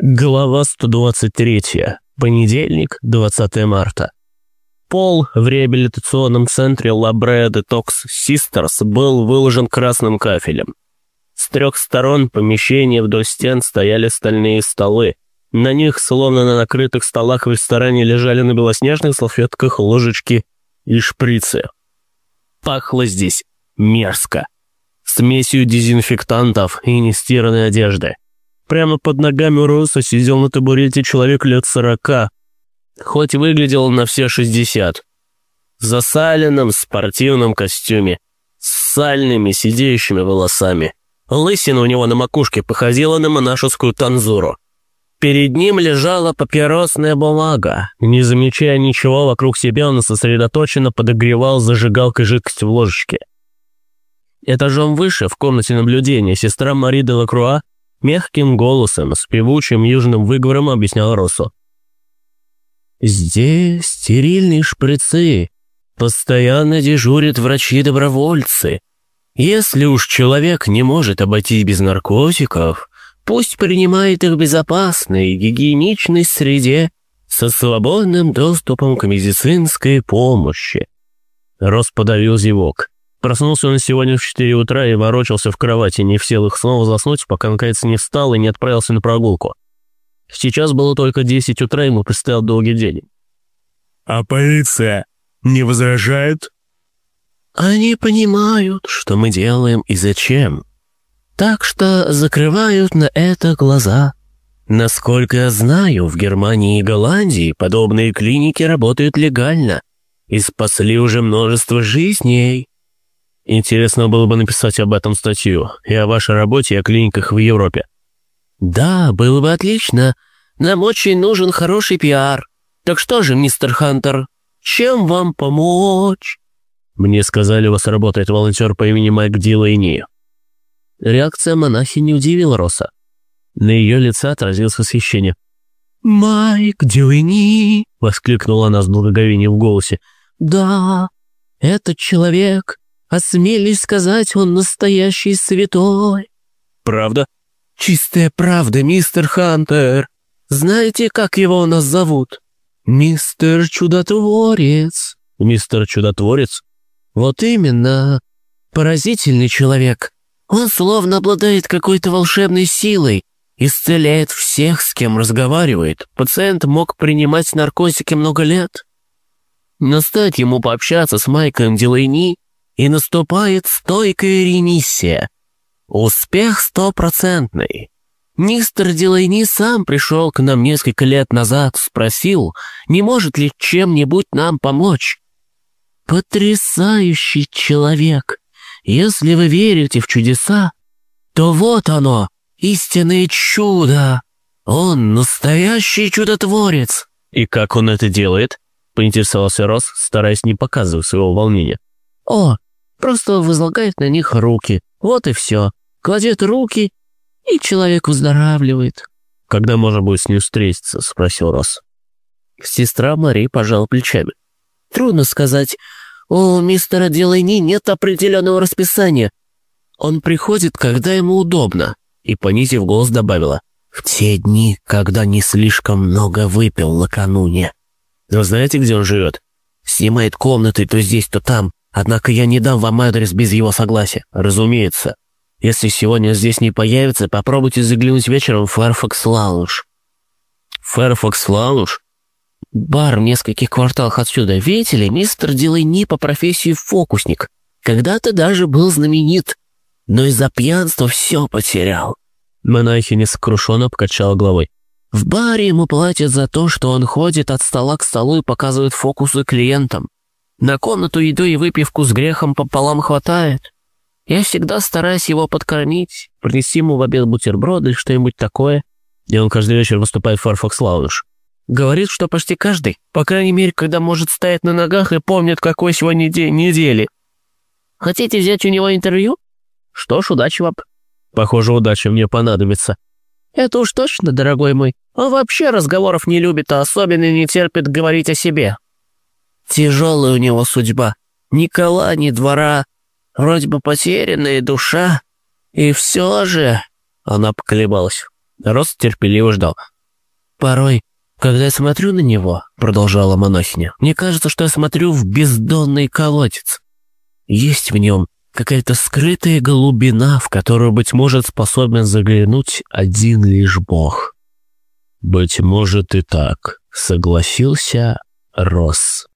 Глава 123. Понедельник, 20 марта. Пол в реабилитационном центре Labrea Detox Sisters был выложен красным кафелем. С трех сторон помещения вдоль стен стояли стальные столы. На них, словно на накрытых столах в ресторане, лежали на белоснежных салфетках ложечки и шприцы. Пахло здесь мерзко. Смесью дезинфектантов и нестиранной одежды. Прямо под ногами Роса сидел на табурете человек лет сорока, хоть выглядел на все шестьдесят. В засаленном спортивном костюме, с сальными сидеющими волосами. Лысина у него на макушке походила на монашескую танзуру. Перед ним лежала папиросная бумага. Не замечая ничего вокруг себя, он сосредоточенно подогревал зажигалкой жидкость в ложечке. Этажом выше, в комнате наблюдения, сестра Мари де Лакруа Мягким голосом, с певучим южным выговором объяснял Росу. «Здесь стерильные шприцы. Постоянно дежурят врачи-добровольцы. Если уж человек не может обойтись без наркотиков, пусть принимает их в безопасной, гигиеничной среде со свободным доступом к медицинской помощи». Рос подавил зевок. Проснулся он сегодня в 4 утра и ворочался в кровати, не в силах снова заснуть, пока наконец не встал и не отправился на прогулку. Сейчас было только 10 утра, ему предстоял долгий день. «А полиция не возражает?» «Они понимают, что мы делаем и зачем. Так что закрывают на это глаза. Насколько я знаю, в Германии и Голландии подобные клиники работают легально и спасли уже множество жизней». Интересно было бы написать об этом статью и о вашей работе и о клиниках в Европе. Да, было бы отлично. Нам очень нужен хороший пиар. Так что же, мистер Хантер, чем вам помочь? Мне сказали, у вас работает волонтер по имени Майк Дилайни. Реакция монахи не удивила Росса. На ее лице отразилось восхищение. «Майк Дилайни!» — воскликнула она с благоговением в голосе. «Да, этот человек Осмелись сказать, он настоящий святой». «Правда?» «Чистая правда, мистер Хантер. Знаете, как его у нас зовут?» «Мистер Чудотворец». «Мистер Чудотворец?» «Вот именно. Поразительный человек. Он словно обладает какой-то волшебной силой, исцеляет всех, с кем разговаривает. Пациент мог принимать наркотики много лет. Но стоит ему пообщаться с Майком Дилейни, и наступает стойкая ремиссия. Успех стопроцентный. Мистер Дилайни сам пришел к нам несколько лет назад, спросил, не может ли чем-нибудь нам помочь. Потрясающий человек. Если вы верите в чудеса, то вот оно, истинное чудо. Он настоящий чудотворец. И как он это делает? Поинтересовался Рос, стараясь не показывать своего волнения. О, Просто возлагает на них руки. Вот и все. Кладет руки, и человек выздоравливает. «Когда можно будет с ним встретиться?» — спросил Росс. Сестра Мари пожала плечами. «Трудно сказать. У мистера Делайни нет определенного расписания. Он приходит, когда ему удобно». И, понизив голос, добавила. «В те дни, когда не слишком много выпил накануне». «Вы знаете, где он живет?» «Снимает комнаты то здесь, то там. Однако я не дам вам адрес без его согласия. Разумеется. Если сегодня здесь не появится, попробуйте заглянуть вечером в Fairfax Lounge». «Fairfax Lounge?» «Бар в нескольких кварталах отсюда. Видите ли, мистер Дилайни по профессии фокусник. Когда-то даже был знаменит, но из-за пьянства все потерял». Монахиня сокрушенно покачала головой. «В баре ему платят за то, что он ходит от стола к столу и показывает фокусы клиентам. На комнату, еду и выпивку с грехом пополам хватает. Я всегда стараюсь его подкормить, принести ему в обед бутерброды что-нибудь такое. И он каждый вечер выступает в Фарфакс Лаунж. Говорит, что почти каждый, по крайней мере, когда может стоять на ногах и помнит, какой сегодня день недели. Хотите взять у него интервью? Что ж, удачи вам. Похоже, удача мне понадобится. Это уж точно, дорогой мой. Он вообще разговоров не любит, а особенно не терпит говорить о себе. Тяжелая у него судьба. Ни кола, ни двора. Вроде бы потерянная душа. И все же...» Она поколебалась. Рос терпеливо ждал. «Порой, когда я смотрю на него, — продолжала монахиня, — мне кажется, что я смотрю в бездонный колодец. Есть в нем какая-то скрытая глубина, в которую, быть может, способен заглянуть один лишь Бог». «Быть может и так», — согласился Рос.